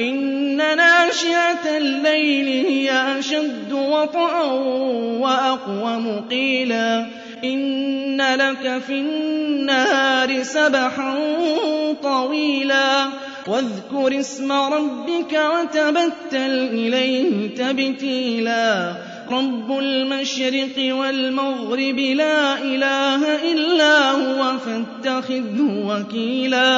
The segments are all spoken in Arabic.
إن ناشئة الليل هي أشد وطئا وأقوم قيلا إن لك في النهار سبحا طويلا واذكر اسم ربك وتبتل إليه تبتيلا رب المشرق والمغرب لا إله إلا هو فاتخذه وكيلا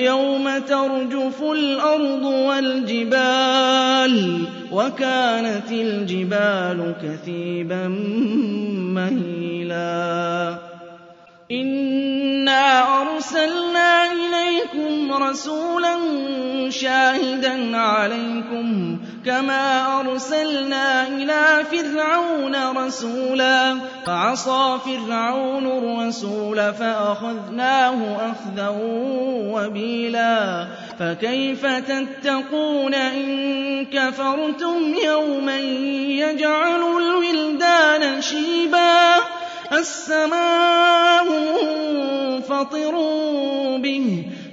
يَوْمَ تَرْجُفُ الْأَرْضُ وَالْجِبَالُ وَكَانَتِ الْجِبَالُ كَثِيبًا مَّهِيلًا. إِنَّا أَرْسَلْنَا إِلَيْكُمْ رَسُولًا شَاهِدًا عَلَيْكُمْ كَمَا أَرْسَلْنَا إِلَىٰ فِرْعَوْنَ رَسُولًا فَعَصَىٰ فِرْعَوْنُ الرَّسُولَ فَأَخَذْنَاهُ أَخْذًا وَبِيلًا فَكَيْفَ تَتَّقُونَ إِن كَفَرْتُمْ يَوْمًا يَجْعَلُ الْوِلْدَانَ شِيبًا السَّمَاءُ مُنفَطِرٌ بِهِ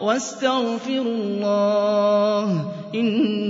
وَاسْتَغْفِرُوا اللَّهَ ۖ إِنَّ